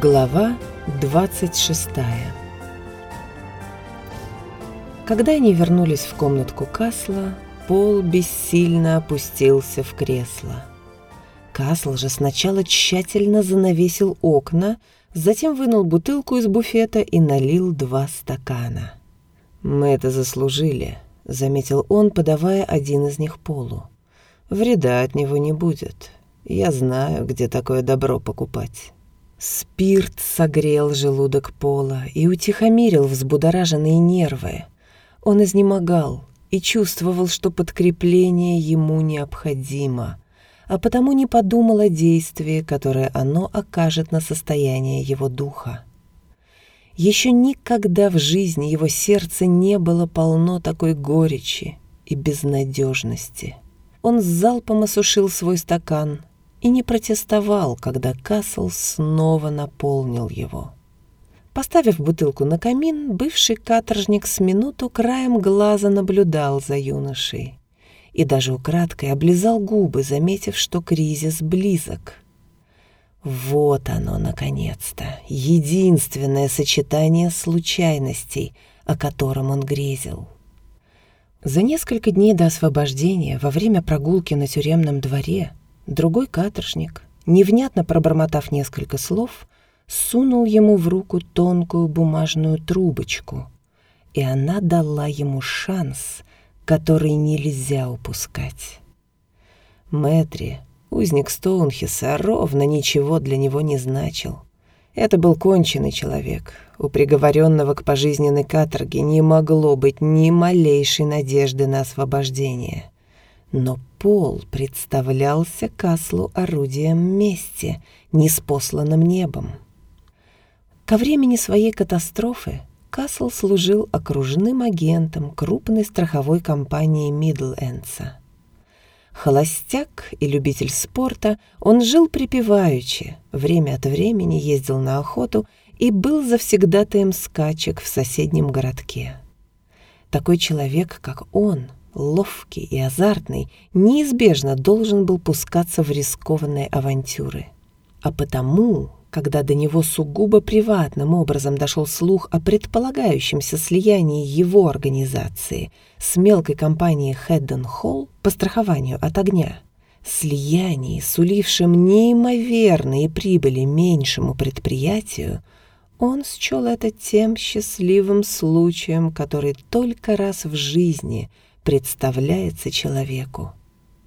Глава 26 Когда они вернулись в комнатку Касла, Пол бессильно опустился в кресло. Касл же сначала тщательно занавесил окна, затем вынул бутылку из буфета и налил два стакана. «Мы это заслужили», — заметил он, подавая один из них Полу. «Вреда от него не будет. Я знаю, где такое добро покупать». Спирт согрел желудок Пола и утихомирил взбудораженные нервы. Он изнемогал и чувствовал, что подкрепление ему необходимо, а потому не подумал о действии, которое оно окажет на состояние его духа. Еще никогда в жизни его сердце не было полно такой горечи и безнадежности. Он с залпом осушил свой стакан — и не протестовал, когда Касл снова наполнил его. Поставив бутылку на камин, бывший каторжник с минуту краем глаза наблюдал за юношей и даже украдкой облизал губы, заметив, что кризис близок. Вот оно, наконец-то, единственное сочетание случайностей, о котором он грезил. За несколько дней до освобождения, во время прогулки на тюремном дворе, Другой каторжник, невнятно пробормотав несколько слов, сунул ему в руку тонкую бумажную трубочку, и она дала ему шанс, который нельзя упускать. Мэтри, узник Стоунхеса, ровно ничего для него не значил. Это был конченый человек. У приговоренного к пожизненной каторге не могло быть ни малейшей надежды на освобождение. Но пол представлялся Каслу орудием мести, неспосланным небом. Ко времени своей катастрофы Касл служил окружным агентом крупной страховой компании Мидлендса. Холостяк и любитель спорта, он жил припеваючи, время от времени ездил на охоту и был завсегдатаем скачек в соседнем городке. Такой человек, как он — ловкий и азартный, неизбежно должен был пускаться в рискованные авантюры. А потому, когда до него сугубо приватным образом дошел слух о предполагающемся слиянии его организации с мелкой компанией Хэдден Холл по страхованию от огня, слиянии, сулившим неимоверные прибыли меньшему предприятию, он счел это тем счастливым случаем, который только раз в жизни – представляется человеку.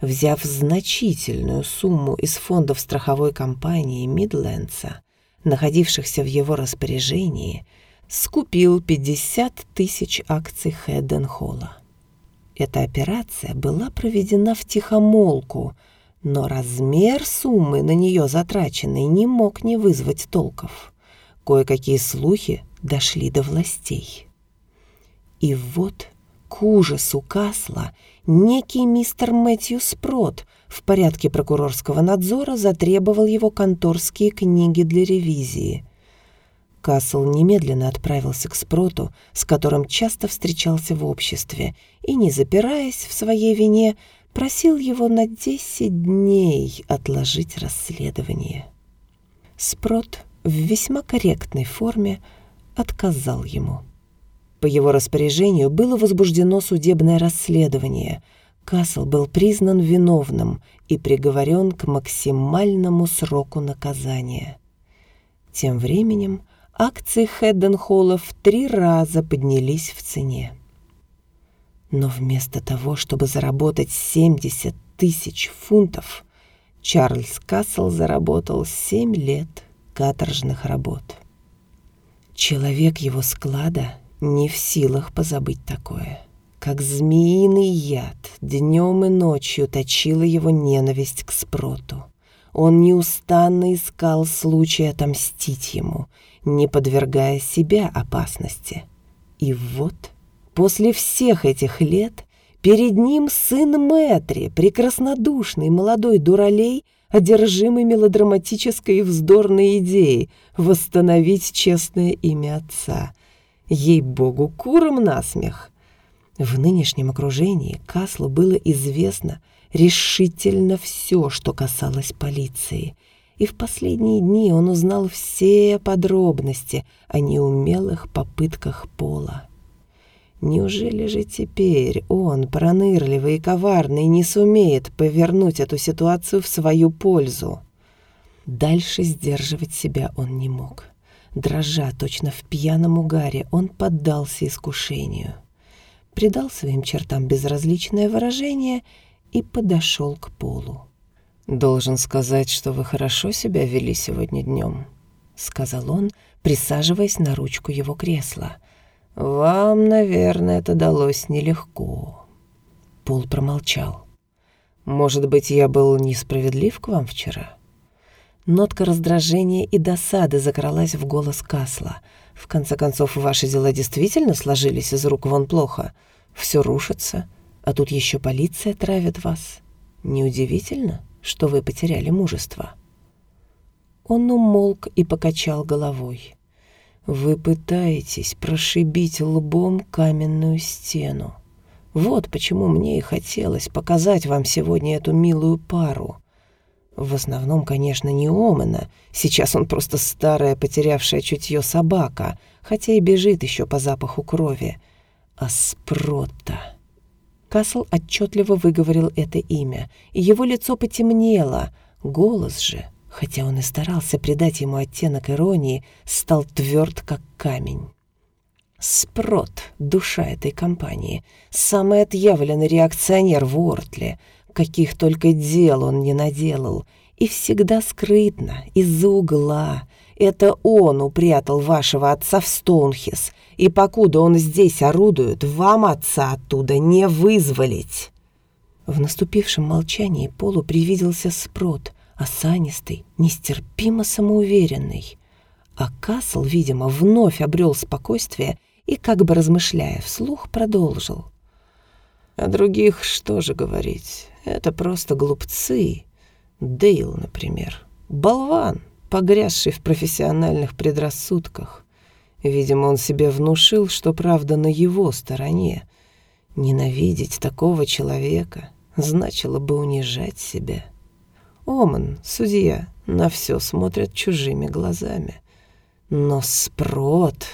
Взяв значительную сумму из фондов страховой компании Мидлендса, находившихся в его распоряжении, скупил 50 тысяч акций Хэдденхолла. Эта операция была проведена в тихомолку, но размер суммы на нее затраченной не мог не вызвать толков. Кое-какие слухи дошли до властей. И вот к ужасу Касла некий мистер Мэтью Спрот в порядке прокурорского надзора затребовал его конторские книги для ревизии. Касл немедленно отправился к Спроту, с которым часто встречался в обществе, и, не запираясь в своей вине, просил его на десять дней отложить расследование. Спрот в весьма корректной форме отказал ему. По его распоряжению было возбуждено судебное расследование. Касл был признан виновным и приговорен к максимальному сроку наказания. Тем временем акции Хэдденхолла в три раза поднялись в цене. Но вместо того, чтобы заработать 70 тысяч фунтов, Чарльз Кассел заработал 7 лет каторжных работ. Человек его склада не в силах позабыть такое. Как змеиный яд днем и ночью точила его ненависть к Спроту. Он неустанно искал случай отомстить ему, не подвергая себя опасности. И вот, после всех этих лет, перед ним сын Мэтри, прекраснодушный молодой дуралей, одержимый мелодраматической и вздорной идеей восстановить честное имя отца — Ей-богу, куром насмех. В нынешнем окружении Каслу было известно решительно все, что касалось полиции, и в последние дни он узнал все подробности о неумелых попытках Пола. Неужели же теперь он, пронырливый и коварный, не сумеет повернуть эту ситуацию в свою пользу? Дальше сдерживать себя он не мог. Дрожа точно в пьяном угаре, он поддался искушению. Придал своим чертам безразличное выражение и подошел к полу. «Должен сказать, что вы хорошо себя вели сегодня днем», — сказал он, присаживаясь на ручку его кресла. «Вам, наверное, это далось нелегко». Пол промолчал. «Может быть, я был несправедлив к вам вчера?» Нотка раздражения и досады закралась в голос Касла. «В конце концов, ваши дела действительно сложились из рук вон плохо. Все рушится, а тут еще полиция травит вас. Неудивительно, что вы потеряли мужество». Он умолк и покачал головой. Вы пытаетесь прошибить лбом каменную стену. Вот почему мне и хотелось показать вам сегодня эту милую пару. В основном, конечно, не Омена. Сейчас он просто старая, потерявшая чутье собака, хотя и бежит еще по запаху крови. А Спротта... Касл отчетливо выговорил это имя, и его лицо потемнело, голос же хотя он и старался придать ему оттенок иронии, стал тверд, как камень. Спрот, душа этой компании, самый отъявленный реакционер в Уортле, каких только дел он не наделал, и всегда скрытно, из-за угла. Это он упрятал вашего отца в Стоунхис, и покуда он здесь орудует, вам отца оттуда не вызволить». В наступившем молчании Полу привиделся Спрот, осанистый, нестерпимо самоуверенный. А Касл, видимо, вновь обрел спокойствие и, как бы размышляя вслух, продолжил. «О других что же говорить? Это просто глупцы. Дейл, например. Болван, погрязший в профессиональных предрассудках. Видимо, он себе внушил, что правда на его стороне. Ненавидеть такого человека значило бы унижать себя». Оман, судья, на все смотрят чужими глазами. Но Спрот...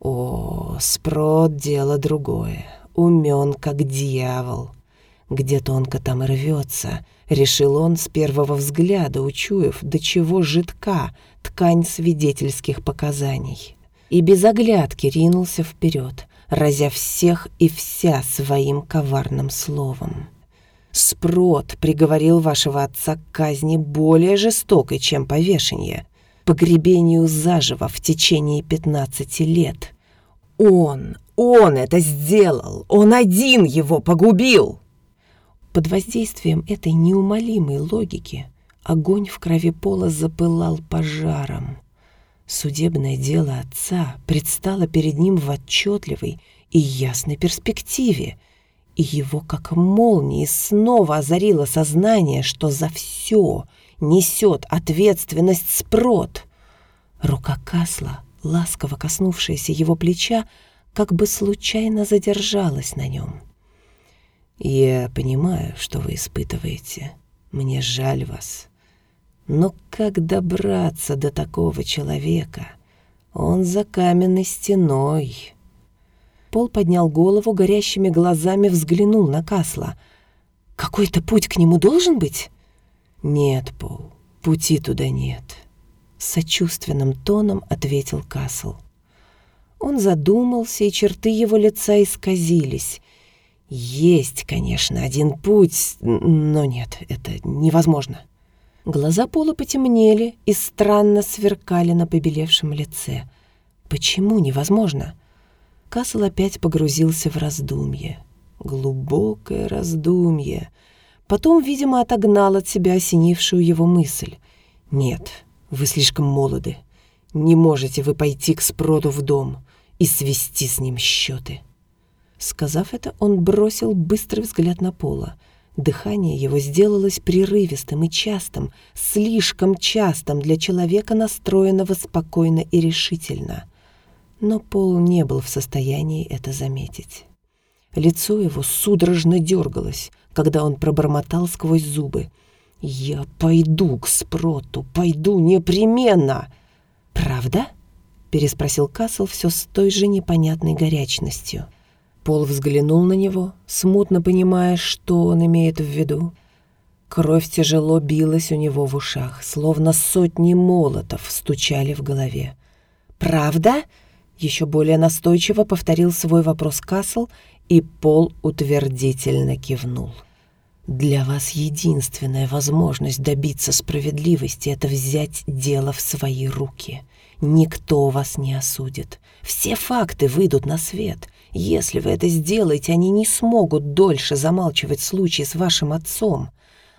О, Спрот — дело другое. Умен, как дьявол. Где тонко там и рвется, решил он с первого взгляда, учуяв, до чего жидка ткань свидетельских показаний. И без оглядки ринулся вперед, разя всех и вся своим коварным словом. Спрот приговорил вашего отца к казни более жестокой, чем повешение, погребению заживо в течение 15 лет. Он, он это сделал, он один его погубил. Под воздействием этой неумолимой логики огонь в крови пола запылал пожаром. Судебное дело отца предстало перед ним в отчетливой и ясной перспективе — и его как молнией снова озарило сознание, что за все несет ответственность Спрот. Рука Касла, ласково коснувшаяся его плеча, как бы случайно задержалась на нем. «Я понимаю, что вы испытываете. Мне жаль вас. Но как добраться до такого человека? Он за каменной стеной». Пол поднял голову, горящими глазами взглянул на Касла. «Какой-то путь к нему должен быть?» «Нет, Пол, пути туда нет», — сочувственным тоном ответил Касл. Он задумался, и черты его лица исказились. «Есть, конечно, один путь, но нет, это невозможно». Глаза Пола потемнели и странно сверкали на побелевшем лице. «Почему невозможно?» Касл опять погрузился в раздумье. Глубокое раздумье. Потом, видимо, отогнал от себя осенившую его мысль. «Нет, вы слишком молоды. Не можете вы пойти к Спроту в дом и свести с ним счеты». Сказав это, он бросил быстрый взгляд на Пола. Дыхание его сделалось прерывистым и частым, слишком частым для человека, настроенного спокойно и решительно — но Пол не был в состоянии это заметить. Лицо его судорожно дергалось, когда он пробормотал сквозь зубы. «Я пойду к Спроту, пойду непременно!» «Правда?» — переспросил Касл все с той же непонятной горячностью. Пол взглянул на него, смутно понимая, что он имеет в виду. Кровь тяжело билась у него в ушах, словно сотни молотов стучали в голове. «Правда?» — еще более настойчиво повторил свой вопрос Касл, и Пол утвердительно кивнул. «Для вас единственная возможность добиться справедливости — это взять дело в свои руки. Никто вас не осудит. Все факты выйдут на свет. Если вы это сделаете, они не смогут дольше замалчивать случай с вашим отцом.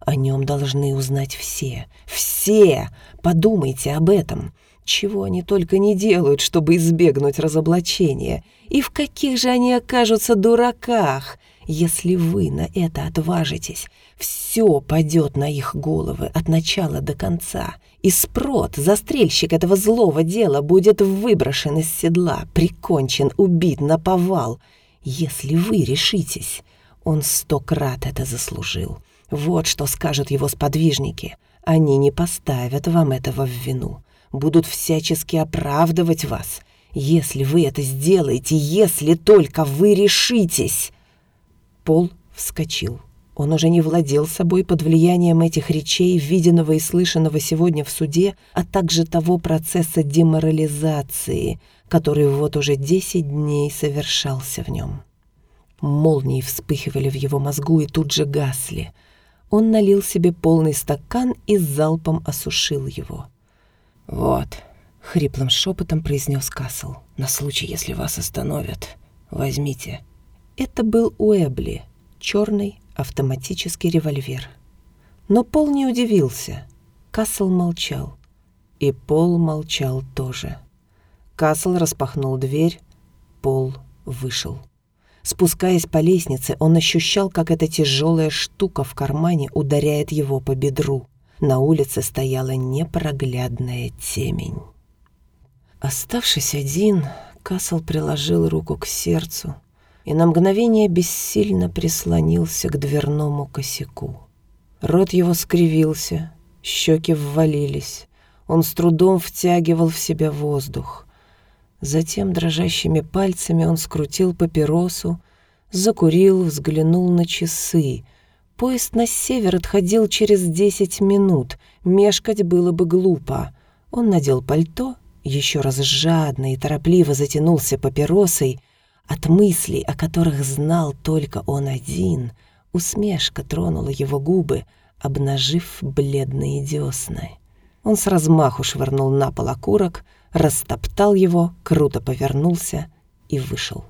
О нем должны узнать все. Все! Подумайте об этом. Чего они только не делают, чтобы избегнуть разоблачения. И в каких же они окажутся дураках, если вы на это отважитесь. Все падет на их головы от начала до конца. И Спрот, застрельщик этого злого дела, будет выброшен из седла, прикончен, убит на повал. Если вы решитесь, он сто крат это заслужил. Вот что скажут его сподвижники. Они не поставят вам этого в вину. Будут всячески оправдывать вас. Если вы это сделаете, если только вы решитесь. Пол вскочил. Он уже не владел собой под влиянием этих речей, виденного и слышанного сегодня в суде, а также того процесса деморализации, который вот уже десять дней совершался в нем. Молнии вспыхивали в его мозгу и тут же гасли — он налил себе полный стакан и залпом осушил его. «Вот», — хриплым шепотом произнес Касл, «на случай, если вас остановят, возьмите». Это был Уэбли, черный автоматический револьвер. Но Пол не удивился. Касл молчал. И Пол молчал тоже. Касл распахнул дверь, Пол вышел. Спускаясь по лестнице, он ощущал, как эта тяжелая штука в кармане ударяет его по бедру. На улице стояла непроглядная темень. Оставшись один, Касл приложил руку к сердцу и на мгновение бессильно прислонился к дверному косяку. Рот его скривился, щеки ввалились. Он с трудом втягивал в себя воздух. Затем дрожащими пальцами он скрутил папиросу, закурил, взглянул на часы. Поезд на север отходил через десять минут, мешкать было бы глупо. Он надел пальто, еще раз жадно и торопливо затянулся папиросой. От мыслей, о которых знал только он один, усмешка тронула его губы, обнажив бледные десны. Он с размаху швырнул на пол окурок, растоптал его, круто повернулся и вышел.